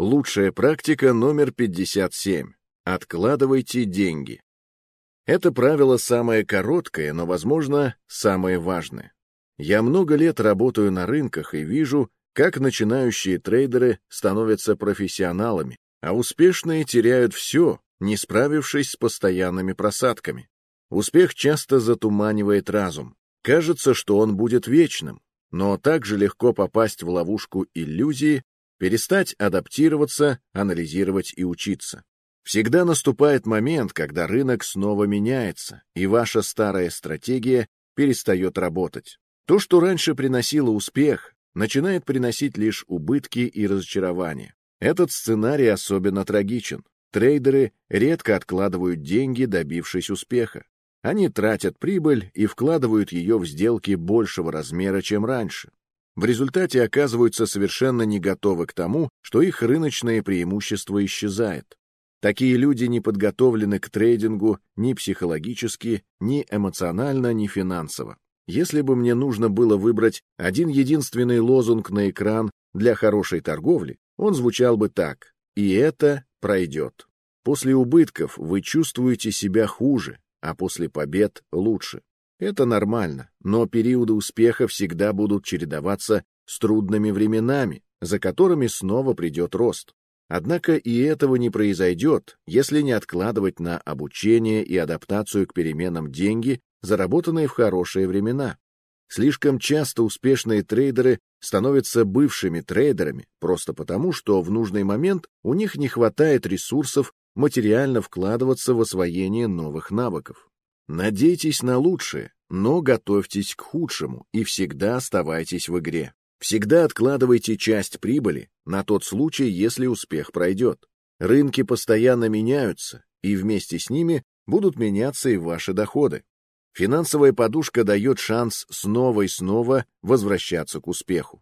Лучшая практика номер 57. Откладывайте деньги. Это правило самое короткое, но, возможно, самое важное. Я много лет работаю на рынках и вижу, как начинающие трейдеры становятся профессионалами, а успешные теряют все, не справившись с постоянными просадками. Успех часто затуманивает разум. Кажется, что он будет вечным, но также легко попасть в ловушку иллюзии, перестать адаптироваться, анализировать и учиться. Всегда наступает момент, когда рынок снова меняется, и ваша старая стратегия перестает работать. То, что раньше приносило успех, начинает приносить лишь убытки и разочарования. Этот сценарий особенно трагичен. Трейдеры редко откладывают деньги, добившись успеха. Они тратят прибыль и вкладывают ее в сделки большего размера, чем раньше. В результате оказываются совершенно не готовы к тому, что их рыночное преимущество исчезает. Такие люди не подготовлены к трейдингу ни психологически, ни эмоционально, ни финансово. Если бы мне нужно было выбрать один единственный лозунг на экран для хорошей торговли, он звучал бы так «И это пройдет». После убытков вы чувствуете себя хуже, а после побед лучше. Это нормально, но периоды успеха всегда будут чередоваться с трудными временами, за которыми снова придет рост. Однако и этого не произойдет, если не откладывать на обучение и адаптацию к переменам деньги, заработанные в хорошие времена. Слишком часто успешные трейдеры становятся бывшими трейдерами просто потому, что в нужный момент у них не хватает ресурсов материально вкладываться в освоение новых навыков. Надейтесь на лучшее, но готовьтесь к худшему и всегда оставайтесь в игре. Всегда откладывайте часть прибыли на тот случай, если успех пройдет. Рынки постоянно меняются, и вместе с ними будут меняться и ваши доходы. Финансовая подушка дает шанс снова и снова возвращаться к успеху.